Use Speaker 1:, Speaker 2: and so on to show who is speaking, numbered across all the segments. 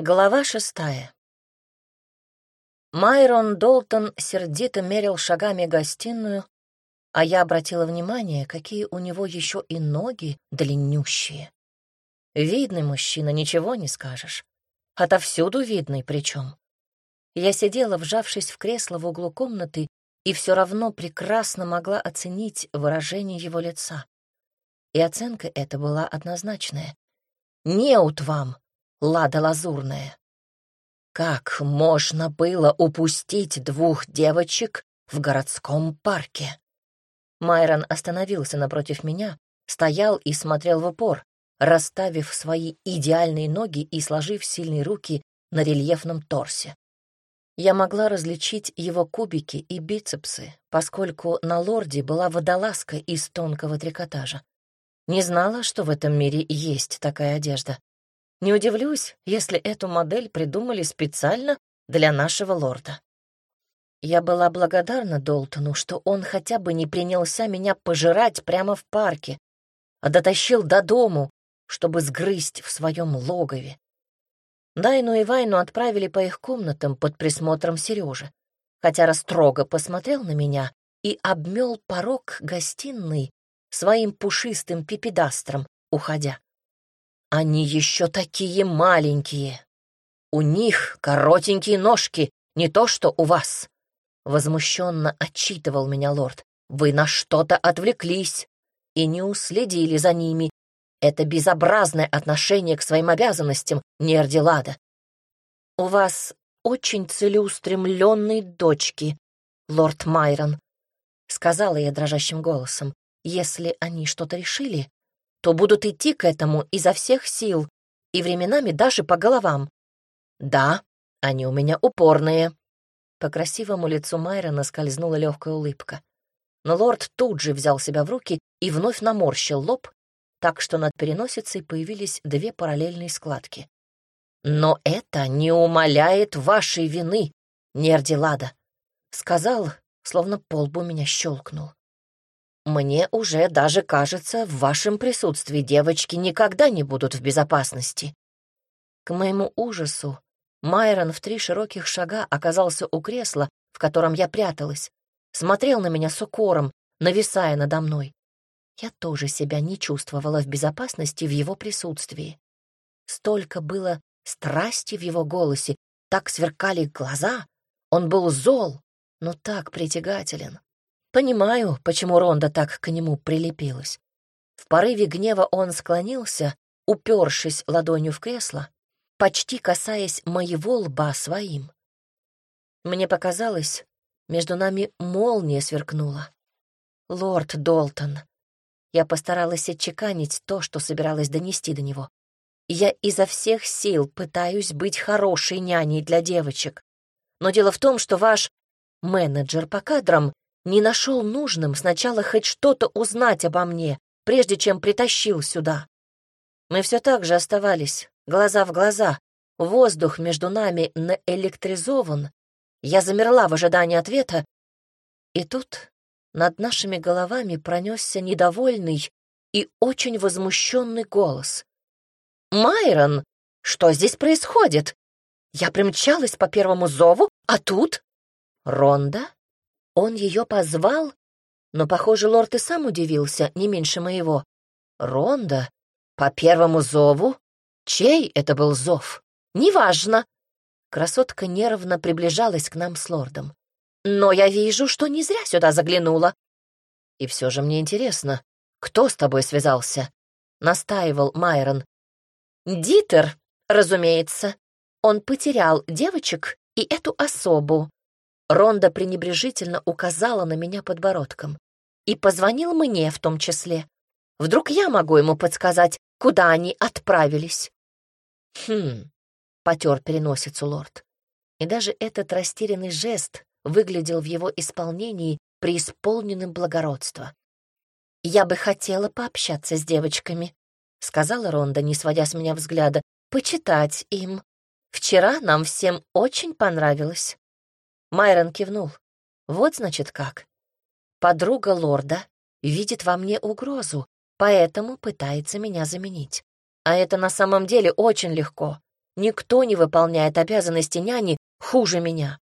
Speaker 1: Глава шестая. Майрон Долтон сердито мерил шагами гостиную, а я обратила внимание, какие у него еще и ноги длиннющие. Видный мужчина, ничего не скажешь. Отовсюду видный причем. Я сидела, вжавшись в кресло в углу комнаты, и все равно прекрасно могла оценить выражение его лица. И оценка эта была однозначная. «Неут вам!» Лада Лазурная. Как можно было упустить двух девочек в городском парке? Майрон остановился напротив меня, стоял и смотрел в упор, расставив свои идеальные ноги и сложив сильные руки на рельефном торсе. Я могла различить его кубики и бицепсы, поскольку на лорде была водолазка из тонкого трикотажа. Не знала, что в этом мире есть такая одежда. Не удивлюсь, если эту модель придумали специально для нашего лорда. Я была благодарна Долтону, что он хотя бы не принялся меня пожирать прямо в парке, а дотащил до дому, чтобы сгрызть в своем логове. Дайну и Вайну отправили по их комнатам под присмотром Сережи, хотя растрого посмотрел на меня и обмел порог гостиной своим пушистым пипедастром, уходя. Они еще такие маленькие. У них коротенькие ножки, не то что у вас. Возмущенно отчитывал меня лорд. Вы на что-то отвлеклись и не уследили за ними. Это безобразное отношение к своим обязанностям, Нердилада. У вас очень целеустремленные дочки, лорд Майрон, сказала я дрожащим голосом. Если они что-то решили, то будут идти к этому изо всех сил и временами даже по головам. Да, они у меня упорные. По красивому лицу Майрона скользнула легкая улыбка. Но лорд тут же взял себя в руки и вновь наморщил лоб, так что над переносицей появились две параллельные складки. «Но это не умаляет вашей вины, Нердилада», — сказал, словно полбу меня щелкнул. Мне уже даже кажется, в вашем присутствии девочки никогда не будут в безопасности. К моему ужасу Майрон в три широких шага оказался у кресла, в котором я пряталась, смотрел на меня с укором, нависая надо мной. Я тоже себя не чувствовала в безопасности в его присутствии. Столько было страсти в его голосе, так сверкали глаза. Он был зол, но так притягателен. Понимаю, почему Ронда так к нему прилепилась. В порыве гнева он склонился, упершись ладонью в кресло, почти касаясь моего лба своим. Мне показалось, между нами молния сверкнула. «Лорд Долтон». Я постаралась отчеканить то, что собиралась донести до него. Я изо всех сил пытаюсь быть хорошей няней для девочек. Но дело в том, что ваш менеджер по кадрам не нашел нужным сначала хоть что-то узнать обо мне, прежде чем притащил сюда. Мы все так же оставались, глаза в глаза, воздух между нами наэлектризован. Я замерла в ожидании ответа, и тут над нашими головами пронесся недовольный и очень возмущенный голос. «Майрон, что здесь происходит? Я примчалась по первому зову, а тут...» «Ронда?» Он ее позвал? Но, похоже, лорд и сам удивился, не меньше моего. Ронда? По первому зову? Чей это был зов? Неважно. Красотка нервно приближалась к нам с лордом. Но я вижу, что не зря сюда заглянула. И все же мне интересно, кто с тобой связался? Настаивал Майрон. Дитер, разумеется. Он потерял девочек и эту особу. Ронда пренебрежительно указала на меня подбородком. И позвонил мне в том числе. Вдруг я могу ему подсказать, куда они отправились? Хм, потер переносицу лорд. И даже этот растерянный жест выглядел в его исполнении преисполненным благородства. «Я бы хотела пообщаться с девочками», — сказала Ронда, не сводя с меня взгляда, — «почитать им. Вчера нам всем очень понравилось». Майрон кивнул. Вот значит как. Подруга лорда видит во мне угрозу, поэтому пытается меня заменить. А это на самом деле очень легко. никто не выполняет обязанности няни хуже меня.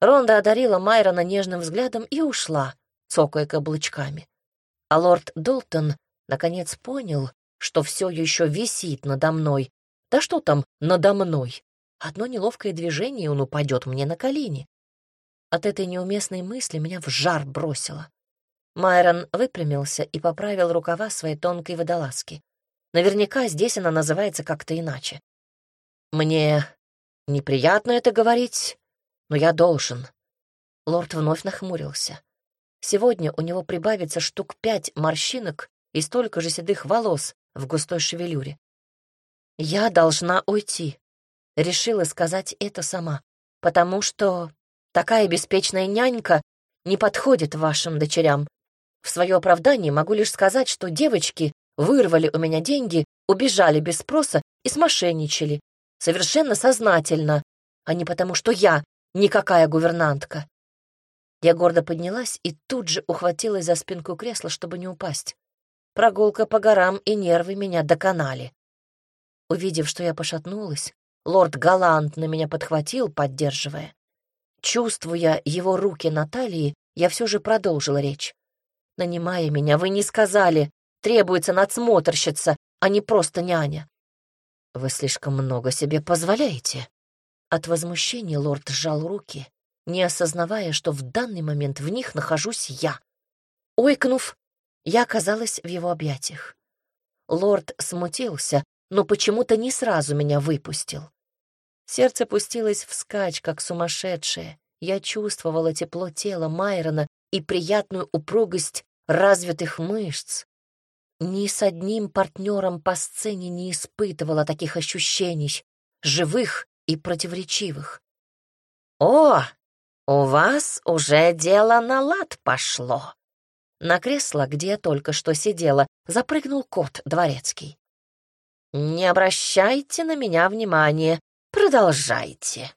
Speaker 1: Ронда одарила Майрона нежным взглядом и ушла, цокая каблучками. А лорд Долтон наконец понял, что все еще висит надо мной. Да что там надо мной? Одно неловкое движение, и он упадет мне на колени. От этой неуместной мысли меня в жар бросило. Майрон выпрямился и поправил рукава своей тонкой водолазки. Наверняка здесь она называется как-то иначе. Мне неприятно это говорить, но я должен. Лорд вновь нахмурился. Сегодня у него прибавится штук пять морщинок и столько же седых волос в густой шевелюре. Я должна уйти. Решила сказать это сама, потому что такая беспечная нянька не подходит вашим дочерям. В свое оправдание могу лишь сказать, что девочки вырвали у меня деньги, убежали без спроса и смошенничали. Совершенно сознательно, а не потому, что я никакая гувернантка. Я гордо поднялась и тут же ухватилась за спинку кресла, чтобы не упасть. Прогулка по горам и нервы меня доконали. Увидев, что я пошатнулась, лорд галантно меня подхватил, поддерживая. Чувствуя его руки на талии, я все же продолжила речь. Нанимая меня, вы не сказали, требуется надсмотрщица, а не просто няня. Вы слишком много себе позволяете. От возмущения лорд сжал руки, не осознавая, что в данный момент в них нахожусь я. Ойкнув, я оказалась в его объятиях. Лорд смутился, но почему-то не сразу меня выпустил. Сердце пустилось вскачь, как сумасшедшее. Я чувствовала тепло тела Майрона и приятную упругость развитых мышц. Ни с одним партнером по сцене не испытывала таких ощущений, живых и противоречивых. «О, у вас уже дело на лад пошло!» На кресло, где я только что сидела, запрыгнул кот дворецкий. «Не обращайте на меня внимания, продолжайте!»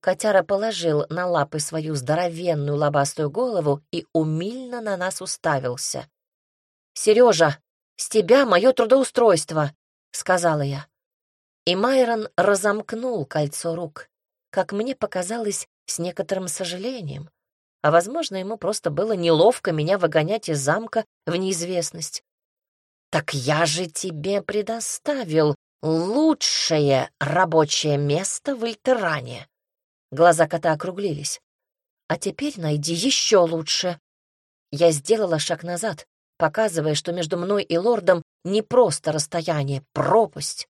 Speaker 1: Котяра положил на лапы свою здоровенную лобастую голову и умильно на нас уставился. «Сережа, с тебя мое трудоустройство», — сказала я. И Майрон разомкнул кольцо рук, как мне показалось, с некоторым сожалением. А, возможно, ему просто было неловко меня выгонять из замка в неизвестность. «Так я же тебе предоставил лучшее рабочее место в Ильтеране», Глаза кота округлились. «А теперь найди еще лучше». Я сделала шаг назад, показывая, что между мной и лордом не просто расстояние, пропасть.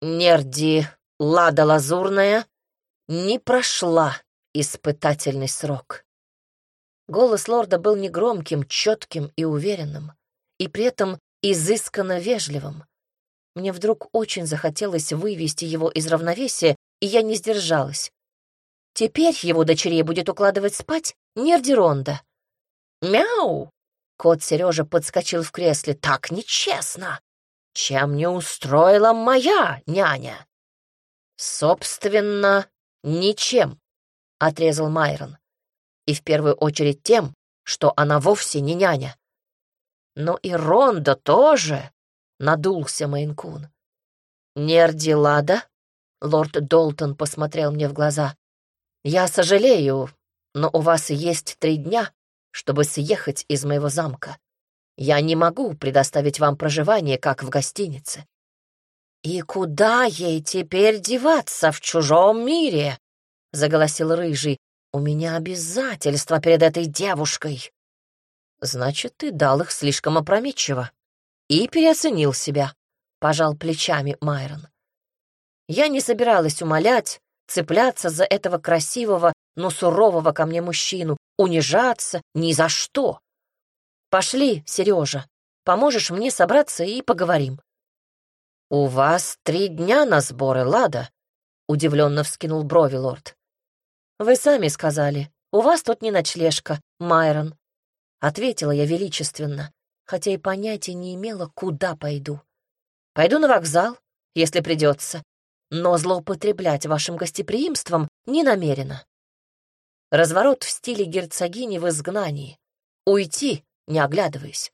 Speaker 1: Нерди Лада Лазурная не прошла испытательный срок. Голос лорда был негромким, четким и уверенным, и при этом изысканно вежливым. Мне вдруг очень захотелось вывести его из равновесия, и я не сдержалась. Теперь его дочерей будет укладывать спать Нердеронда. «Мяу!» — кот Сережа подскочил в кресле. «Так нечестно! Чем не устроила моя няня?» «Собственно, ничем», — отрезал Майрон. «И в первую очередь тем, что она вовсе не няня». «Но и Ронда тоже», — надулся Мейнкун. «Нерди Лада?» — лорд Долтон посмотрел мне в глаза. «Я сожалею, но у вас есть три дня, чтобы съехать из моего замка. Я не могу предоставить вам проживание, как в гостинице». «И куда ей теперь деваться в чужом мире?» — заголосил Рыжий. «У меня обязательства перед этой девушкой». «Значит, ты дал их слишком опрометчиво и переоценил себя», — пожал плечами Майрон. Я не собиралась умолять, цепляться за этого красивого, но сурового ко мне мужчину, унижаться ни за что. Пошли, Сережа, поможешь мне собраться и поговорим. У вас три дня на сборы, Лада, удивленно вскинул брови лорд. Вы сами сказали, у вас тут не ночлежка, Майрон. Ответила я величественно, хотя и понятия не имела, куда пойду. Пойду на вокзал, если придется, но злоупотреблять вашим гостеприимством не намерена. Разворот в стиле герцогини в изгнании. Уйти, не оглядываясь.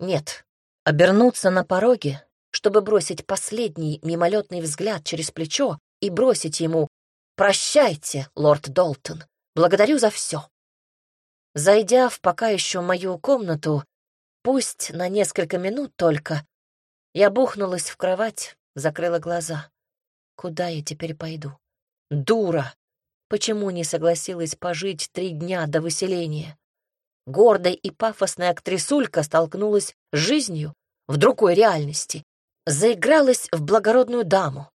Speaker 1: Нет, обернуться на пороге, чтобы бросить последний мимолетный взгляд через плечо и бросить ему «Прощайте, лорд Долтон, благодарю за все». Зайдя в пока еще мою комнату, пусть на несколько минут только, я бухнулась в кровать, закрыла глаза. Куда я теперь пойду? Дура! Почему не согласилась пожить три дня до выселения? Гордая и пафосная актрисулька столкнулась с жизнью в другой реальности, заигралась в благородную даму.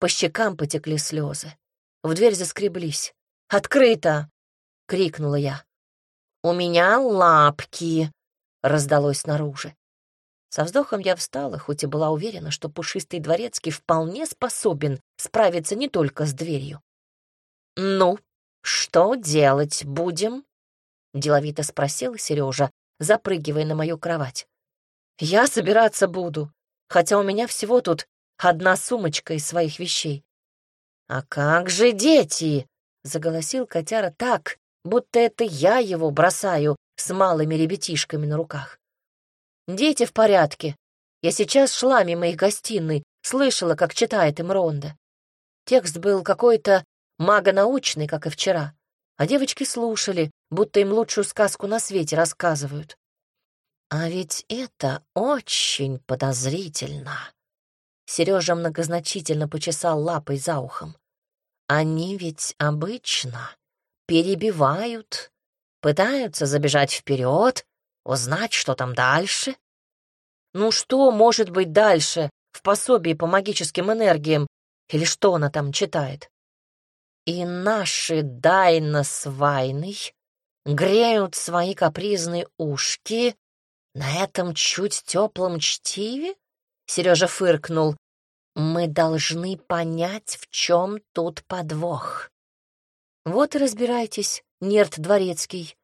Speaker 1: По щекам потекли слезы. В дверь заскреблись. «Открыто!» — крикнула я. «У меня лапки!» — раздалось снаружи. Со вздохом я встала, хоть и была уверена, что пушистый дворецкий вполне способен справиться не только с дверью. «Ну, что делать будем?» — деловито спросил Сережа, запрыгивая на мою кровать. «Я собираться буду, хотя у меня всего тут одна сумочка из своих вещей. «А как же дети?» — заголосил котяра так, будто это я его бросаю с малыми ребятишками на руках. «Дети в порядке. Я сейчас шла мимо их гостиной, слышала, как читает им Ронда. Текст был какой-то магонаучный, как и вчера, а девочки слушали, будто им лучшую сказку на свете рассказывают. А ведь это очень подозрительно. Сережа многозначительно почесал лапой за ухом. Они ведь обычно перебивают, пытаются забежать вперед, узнать, что там дальше. Ну что может быть дальше в пособии по магическим энергиям или что она там читает? И наши Дайна с Вайной греют свои капризные ушки на этом чуть теплом чтиве? Сережа фыркнул. Мы должны понять, в чем тут подвох. Вот и разбирайтесь, Нерт Дворецкий.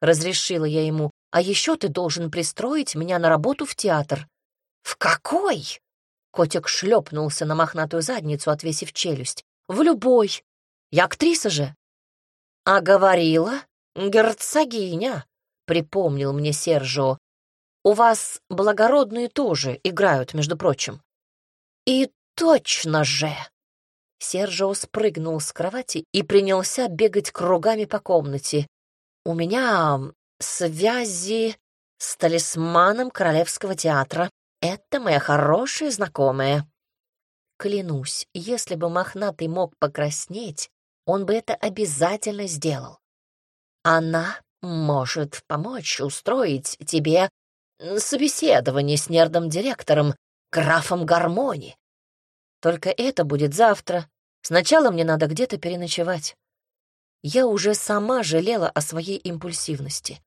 Speaker 1: Разрешила я ему. А еще ты должен пристроить меня на работу в театр. В какой? Котик шлепнулся на мохнатую задницу, отвесив челюсть. В любой. Я актриса же. А говорила герцогиня, припомнил мне Сержо. У вас благородные тоже играют, между прочим. И точно же! Сержио спрыгнул с кровати и принялся бегать кругами по комнате. У меня связи с талисманом Королевского театра. Это моя хорошая знакомая. Клянусь, если бы мохнатый мог покраснеть, он бы это обязательно сделал. Она может помочь устроить тебе собеседование с нердом директором, графом Гармони. Только это будет завтра. Сначала мне надо где-то переночевать. Я уже сама жалела о своей импульсивности.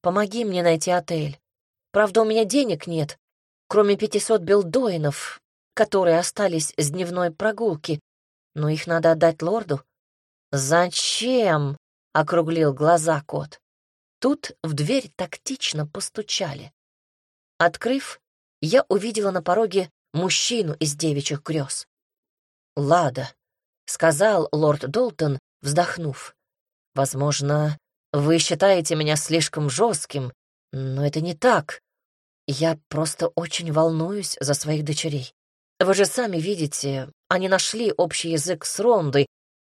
Speaker 1: Помоги мне найти отель. Правда, у меня денег нет, кроме пятисот билдоинов, которые остались с дневной прогулки, но их надо отдать лорду. «Зачем?» — округлил глаза кот. Тут в дверь тактично постучали. Открыв, я увидела на пороге мужчину из девичьих грез. «Лада», — сказал лорд Долтон, вздохнув. «Возможно, вы считаете меня слишком жестким, но это не так. Я просто очень волнуюсь за своих дочерей. Вы же сами видите, они нашли общий язык с Рондой,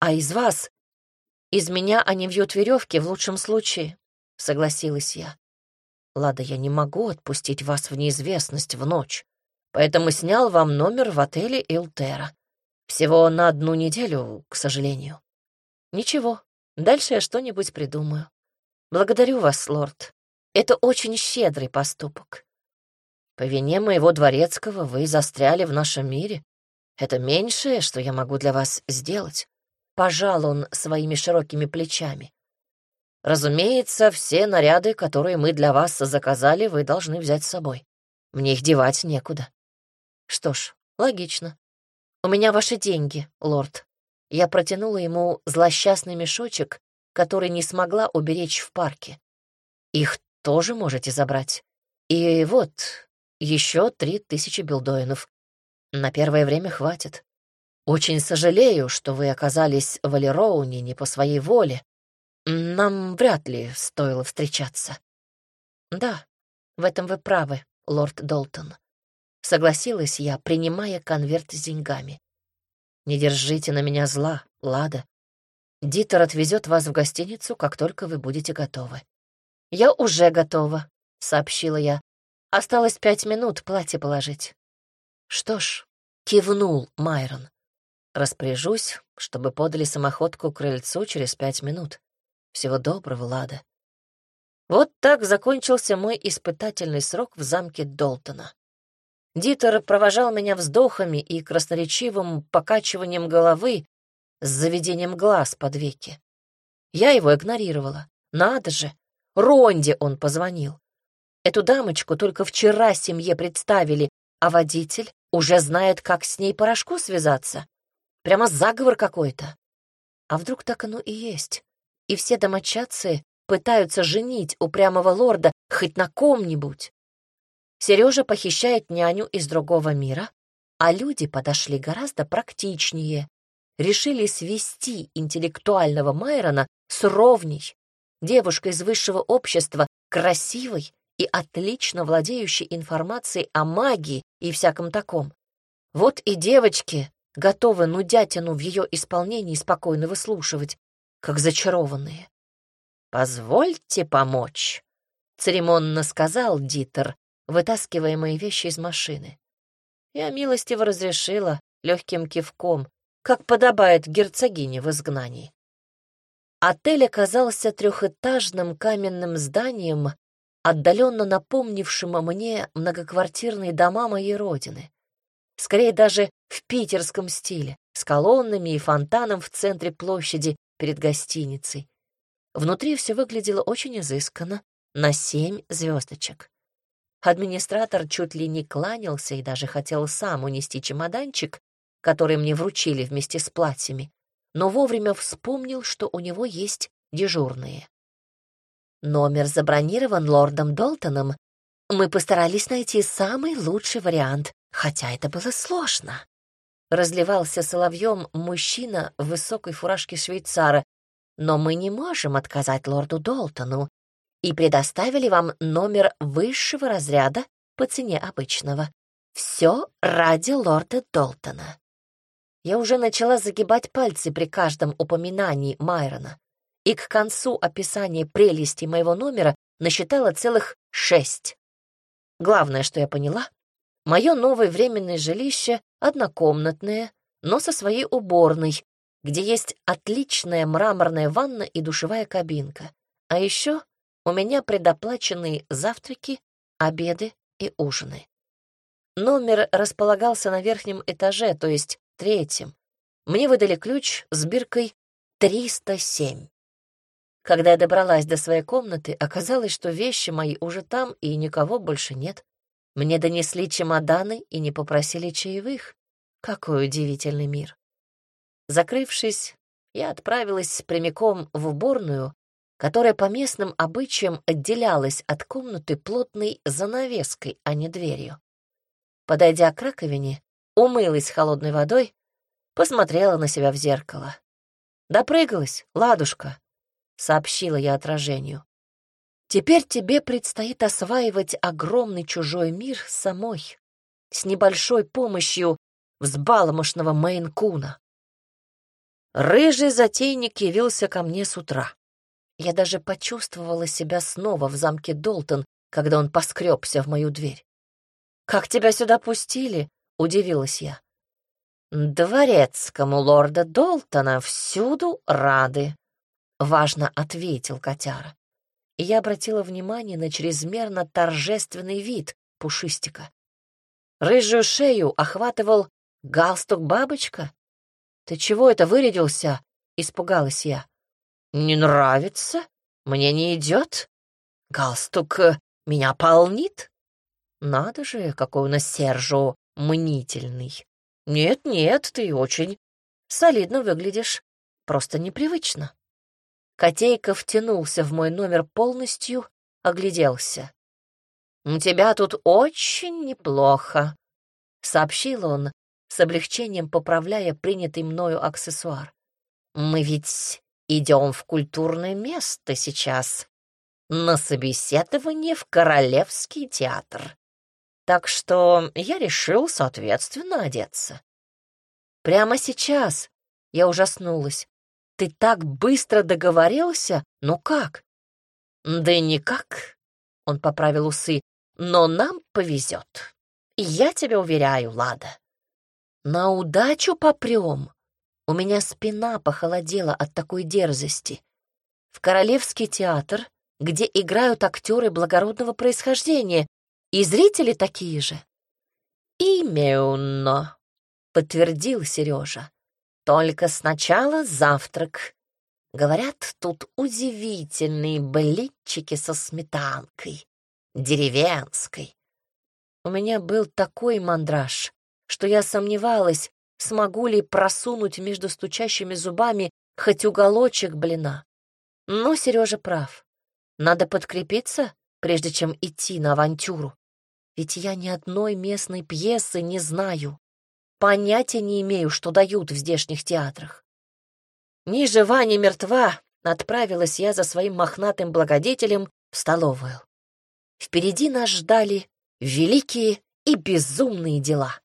Speaker 1: а из вас... Из меня они вьют веревки в лучшем случае», — согласилась я. «Лада, я не могу отпустить вас в неизвестность в ночь поэтому снял вам номер в отеле Илтера. Всего на одну неделю, к сожалению. Ничего, дальше я что-нибудь придумаю. Благодарю вас, лорд. Это очень щедрый поступок. По вине моего дворецкого вы застряли в нашем мире. Это меньшее, что я могу для вас сделать. Пожал он своими широкими плечами. Разумеется, все наряды, которые мы для вас заказали, вы должны взять с собой. Мне их девать некуда. Что ж, логично. У меня ваши деньги, лорд. Я протянула ему злосчастный мешочек, который не смогла уберечь в парке. Их тоже можете забрать. И вот, еще три тысячи билдоинов. На первое время хватит. Очень сожалею, что вы оказались в Алироуне не по своей воле. Нам вряд ли стоило встречаться. Да, в этом вы правы, лорд Долтон. Согласилась я, принимая конверт с деньгами. Не держите на меня зла, Лада. Дитер отвезет вас в гостиницу, как только вы будете готовы. Я уже готова, сообщила я. Осталось пять минут платье положить. Что ж, кивнул Майрон. Распоряжусь, чтобы подали самоходку к крыльцу через пять минут. Всего доброго, Лада. Вот так закончился мой испытательный срок в замке Долтона. Дитер провожал меня вздохами и красноречивым покачиванием головы с заведением глаз под веки. Я его игнорировала. Надо же, Ронде он позвонил. Эту дамочку только вчера семье представили, а водитель уже знает, как с ней порошку связаться. Прямо заговор какой-то. А вдруг так оно и есть? И все домочадцы пытаются женить упрямого лорда хоть на ком-нибудь. Сережа похищает няню из другого мира, а люди подошли гораздо практичнее. Решили свести интеллектуального Майрона с ровней, девушкой из высшего общества, красивой и отлично владеющей информацией о магии и всяком таком. Вот и девочки готовы нудятину в ее исполнении спокойно выслушивать, как зачарованные. «Позвольте помочь», — церемонно сказал Дитер, вытаскивая мои вещи из машины. Я милостиво разрешила легким кивком, как подобает герцогине в изгнании. Отель оказался трехэтажным каменным зданием, отдаленно напомнившим мне многоквартирные дома моей родины. Скорее даже в питерском стиле, с колоннами и фонтаном в центре площади перед гостиницей. Внутри все выглядело очень изысканно, на семь звездочек. Администратор чуть ли не кланялся и даже хотел сам унести чемоданчик, который мне вручили вместе с платьями, но вовремя вспомнил, что у него есть дежурные. Номер забронирован лордом Долтоном. Мы постарались найти самый лучший вариант, хотя это было сложно. Разливался соловьем мужчина в высокой фуражке швейцара, но мы не можем отказать лорду Долтону и предоставили вам номер высшего разряда по цене обычного. Все ради лорда Долтона. Я уже начала загибать пальцы при каждом упоминании Майрона, и к концу описания прелести моего номера насчитала целых шесть. Главное, что я поняла, мое новое временное жилище однокомнатное, но со своей уборной, где есть отличная мраморная ванна и душевая кабинка. А еще у меня предоплаченные завтраки, обеды и ужины. Номер располагался на верхнем этаже, то есть третьем. Мне выдали ключ с биркой 307. Когда я добралась до своей комнаты, оказалось, что вещи мои уже там, и никого больше нет. Мне донесли чемоданы и не попросили чаевых. Какой удивительный мир. Закрывшись, я отправилась прямиком в уборную, которая по местным обычаям отделялась от комнаты плотной занавеской, а не дверью. Подойдя к раковине, умылась холодной водой, посмотрела на себя в зеркало. «Допрыгалась, ладушка», — сообщила я отражению. «Теперь тебе предстоит осваивать огромный чужой мир самой, с небольшой помощью взбаломошного Мейн-куна». Рыжий затейник явился ко мне с утра. Я даже почувствовала себя снова в замке Долтон, когда он поскребся в мою дверь. «Как тебя сюда пустили?» — удивилась я. «Дворецкому лорда Долтона всюду рады», — важно ответил котяра. Я обратила внимание на чрезмерно торжественный вид пушистика. Рыжую шею охватывал галстук-бабочка. «Ты чего это вырядился?» — испугалась я. «Не нравится? Мне не идет? Галстук э, меня полнит?» «Надо же, какой у нас Сержу мнительный. Нет-нет, ты очень солидно выглядишь. Просто непривычно. Котейка втянулся в мой номер полностью, огляделся. «У тебя тут очень неплохо», — сообщил он, с облегчением поправляя принятый мною аксессуар. «Мы ведь идем в культурное место сейчас, на собеседование в Королевский театр. Так что я решил, соответственно, одеться. Прямо сейчас я ужаснулась. Ты так быстро договорился? Ну как? Да никак, он поправил усы, но нам повезет. Я тебя уверяю, Лада. На удачу попрем. У меня спина похолодела от такой дерзости. В Королевский театр, где играют актеры благородного происхождения, и зрители такие же. «Именно», — подтвердил Сережа. «Только сначала завтрак. Говорят, тут удивительные блинчики со сметанкой, деревенской. У меня был такой мандраж, что я сомневалась, смогу ли просунуть между стучащими зубами хоть уголочек блина. Но Сережа прав. Надо подкрепиться, прежде чем идти на авантюру. Ведь я ни одной местной пьесы не знаю. Понятия не имею, что дают в здешних театрах. Ни жива, ни мертва отправилась я за своим мохнатым благодетелем в столовую. Впереди нас ждали великие и безумные дела.